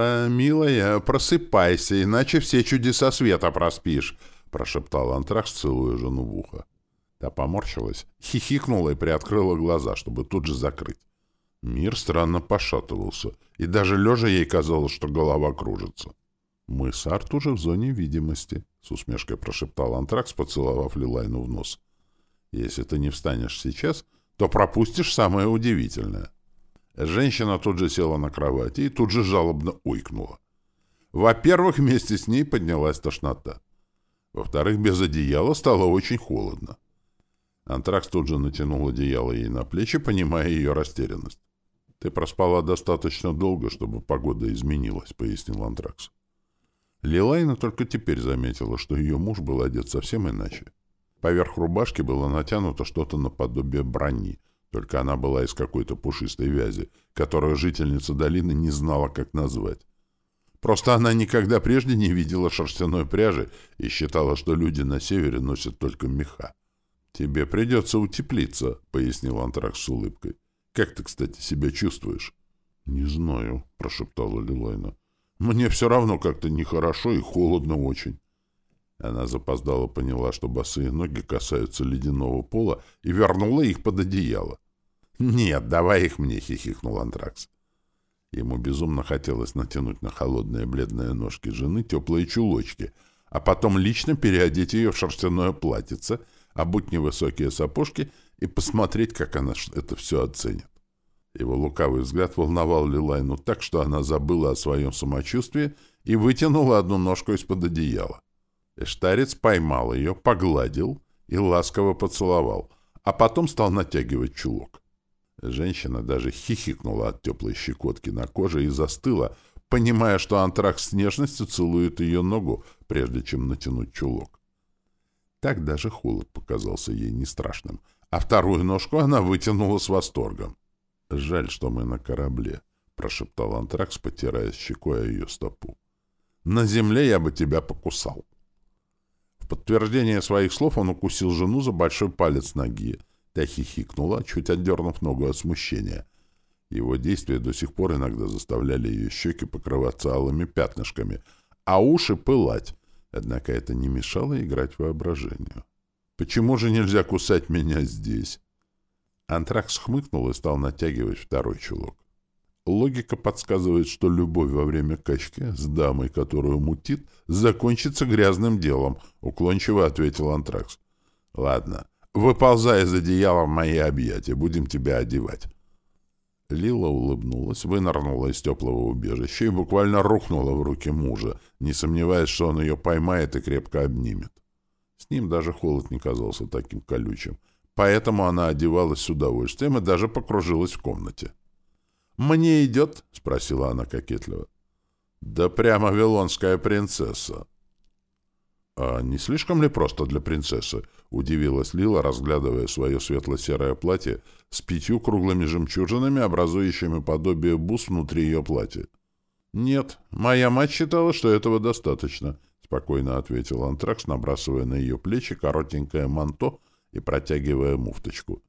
«Лила, милая, просыпайся, иначе все чудеса света проспишь», — прошептал Антракс, целуя жену в ухо. Та поморщилась, хихикнула и приоткрыла глаза, чтобы тут же закрыть. Мир странно пошатывался, и даже лежа ей казалось, что голова кружится. «Мы с Арт уже в зоне видимости», — с усмешкой прошептал Антракс, поцеловав Лилайну в нос. «Если ты не встанешь сейчас, то пропустишь самое удивительное». Женщина тут же села на кровати и тут же жалобно ойкнула. Во-первых, вместе с ней поднялась тошнота. Во-вторых, без одеяла стало очень холодно. Антракс тут же натянул одеяло ей на плечи, понимая ее растерянность. «Ты проспала достаточно долго, чтобы погода изменилась», — пояснил Антракс. Лилайна только теперь заметила, что ее муж был одет совсем иначе. Поверх рубашки было натянуто что-то наподобие брони, только она была из какой-то пушистой вязи, которую жительница долины не знала, как назвать. Просто она никогда прежде не видела шерстяной пряжи и считала, что люди на севере носят только меха. «Тебе придется утеплиться», — пояснил Антракс с улыбкой. «Как ты, кстати, себя чувствуешь?» «Не знаю», — прошептала Лилайна. Мне все равно как-то нехорошо и холодно очень. Она запоздала поняла, что босые ноги касаются ледяного пола, и вернула их под одеяло. «Нет, давай их мне!» — хихикнул Антракс. Ему безумно хотелось натянуть на холодные бледные ножки жены теплые чулочки, а потом лично переодеть ее в шерстяное платьице, обуть невысокие сапожки и посмотреть, как она это все оценит. Его лукавый взгляд волновал Лилайну так, что она забыла о своем самочувствии и вытянула одну ножку из-под одеяла. Эштарец поймал ее, погладил и ласково поцеловал, а потом стал натягивать чулок. Женщина даже хихикнула от теплой щекотки на коже и застыла, понимая, что антракс с нежностью целует ее ногу, прежде чем натянуть чулок. Так даже холод показался ей не страшным, а вторую ножку она вытянула с восторгом. «Жаль, что мы на корабле», — прошептал Антракс, потирая щекой ее стопу. «На земле я бы тебя покусал». Подтверждение своих слов он укусил жену за большой палец ноги. Та хихикнула, чуть отдернув ногу от смущения. Его действия до сих пор иногда заставляли ее щеки покрываться алыми пятнышками, а уши пылать. Однако это не мешало играть воображению. «Почему же нельзя кусать меня здесь?» Антракс хмыкнул и стал натягивать второй чулок. Логика подсказывает, что любовь во время качки с дамой, которую мутит, закончится грязным делом, — уклончиво ответил Антракс. — Ладно, выползай из одеяла в мои объятия, будем тебя одевать. Лила улыбнулась, вынырнула из теплого убежища и буквально рухнула в руки мужа, не сомневаясь, что он ее поймает и крепко обнимет. С ним даже холод не казался таким колючим — Поэтому она одевалась с удовольствием и даже покружилась в комнате. «Мне идет?» — спросила она кокетливо. «Да прямо вилонская принцесса». «А не слишком ли просто для принцессы?» — удивилась Лила, разглядывая свое светло-серое платье с пятью круглыми жемчужинами, образующими подобие бус внутри ее платья. «Нет, моя мать считала, что этого достаточно», — спокойно ответил Антракс, набрасывая на ее плечи коротенькое манто и протягивая муфточку.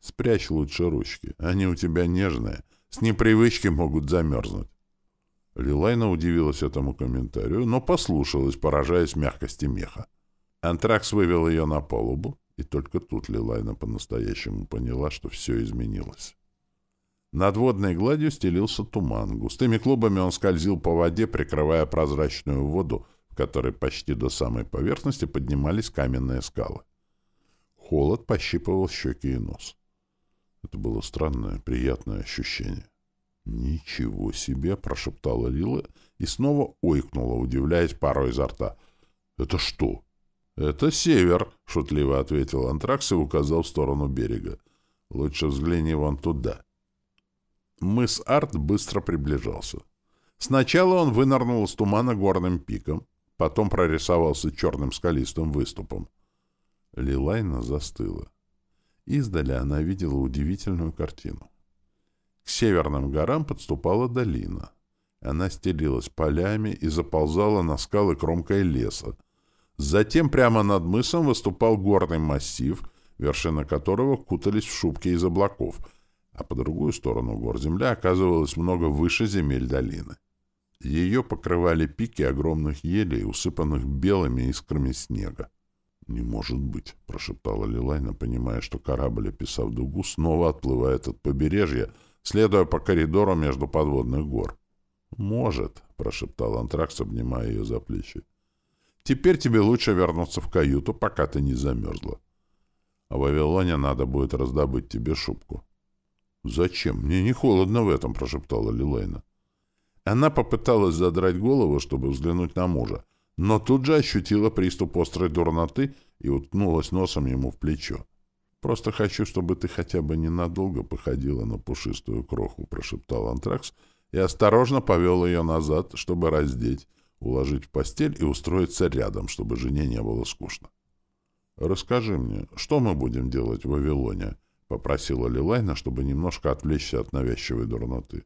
«Спрячь лучше ручки. Они у тебя нежные. С непривычки могут замерзнуть». Лилайна удивилась этому комментарию, но послушалась, поражаясь мягкости меха. Антракс вывел ее на палубу, и только тут Лилайна по-настоящему поняла, что все изменилось. Над водной гладью стелился туман. Густыми клубами он скользил по воде, прикрывая прозрачную воду, в которой почти до самой поверхности поднимались каменные скалы. Холод пощипывал щеки и нос. Это было странное, приятное ощущение. «Ничего себе!» — прошептала Лила и снова ойкнула, удивляясь парой изо рта. «Это что?» «Это север», — шутливо ответил Антракс и указал в сторону берега. «Лучше взгляни вон туда». Мыс Арт быстро приближался. Сначала он вынырнул из тумана горным пиком, потом прорисовался черным скалистым выступом. Лилайна застыла. Издали она видела удивительную картину. К северным горам подступала долина. Она стелилась полями и заползала на скалы кромкой леса. Затем прямо над мысом выступал горный массив, вершина которого кутались в шубки из облаков, а по другую сторону гор земля оказывалась много выше земель долины. Ее покрывали пики огромных елей, усыпанных белыми искрами снега. «Не может быть», — прошептала Лилайна, понимая, что корабль, описав дугу, снова отплывает от побережья, следуя по коридору между подводных гор. «Может», — прошептал Антракс, обнимая ее за плечи. «Теперь тебе лучше вернуться в каюту, пока ты не замерзла. А в Вавилоне надо будет раздобыть тебе шубку». «Зачем? Мне не холодно в этом», — прошептала Лилайна. Она попыталась задрать голову, чтобы взглянуть на мужа, но тут же ощутила приступ острой дурноты и уткнулась носом ему в плечо. «Просто хочу, чтобы ты хотя бы ненадолго походила на пушистую кроху», — прошептал Антракс и осторожно повел ее назад, чтобы раздеть, уложить в постель и устроиться рядом, чтобы жене не было скучно. «Расскажи мне, что мы будем делать в Вавилоне?» — попросила Лилайна, чтобы немножко отвлечься от навязчивой дурноты.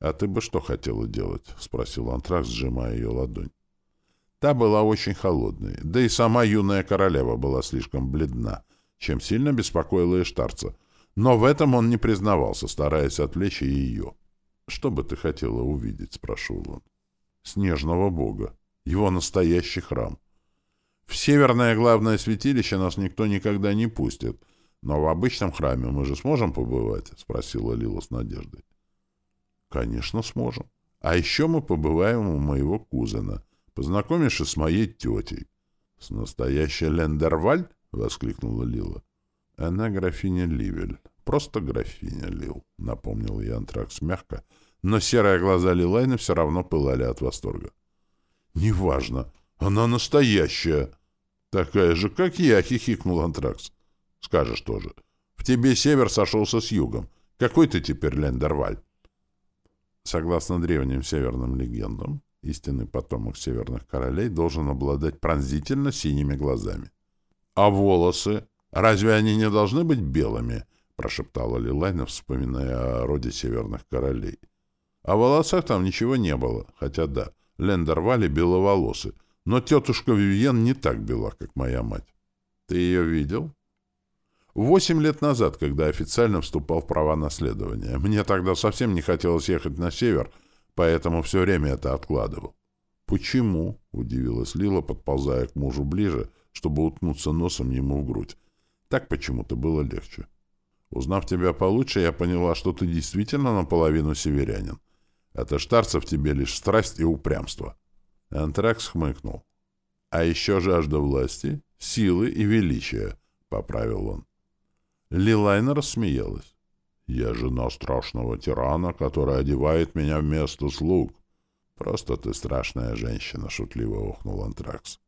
«А ты бы что хотела делать?» — спросил Антракс, сжимая ее ладонь. Та была очень холодной, да и сама юная королева была слишком бледна, чем сильно беспокоила Иштарца. Но в этом он не признавался, стараясь отвлечь и ее. «Что бы ты хотела увидеть?» — спрашивал он. «Снежного бога. Его настоящий храм. В северное главное святилище нас никто никогда не пустит, но в обычном храме мы же сможем побывать?» — спросила Лила с надеждой. Конечно, сможем. А еще мы побываем у моего кузена. Познакомишь с моей тетей. — С настоящей Лендерваль? — воскликнула Лила. — Она графиня Ливель. Просто графиня Лил, — напомнил я Антракс мягко, но серые глаза Лилайны все равно пылали от восторга. — Неважно. Она настоящая. — Такая же, как я, — хихикнул Антракс. — Скажешь тоже. В тебе север сошелся с югом. Какой ты теперь Лендерваль? Согласно древним северным легендам, истинный потомок северных королей должен обладать пронзительно синими глазами. «А волосы? Разве они не должны быть белыми?» — прошептала Лилайна, вспоминая о роде северных королей. О волосах там ничего не было, хотя да, Лендер Вали беловолосы, но тетушка Вивьен не так бела, как моя мать. Ты ее видел? Восемь лет назад, когда официально вступал в права наследования. Мне тогда совсем не хотелось ехать на север, поэтому все время это откладывал. «Почему?» — удивилась Лила, подползая к мужу ближе, чтобы уткнуться носом ему в грудь. «Так почему-то было легче. Узнав тебя получше, я поняла, что ты действительно наполовину северянин. Это штарца в тебе лишь страсть и упрямство». Антракс хмыкнул. «А еще жажда власти, силы и величия», — поправил он. Лилайна рассмеялась. «Я жена страшного тирана, который одевает меня вместо слуг». «Просто ты страшная женщина», — шутливо охнул Антракс.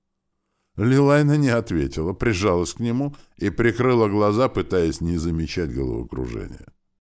Лилайна не ответила, прижалась к нему и прикрыла глаза, пытаясь не замечать головокружения.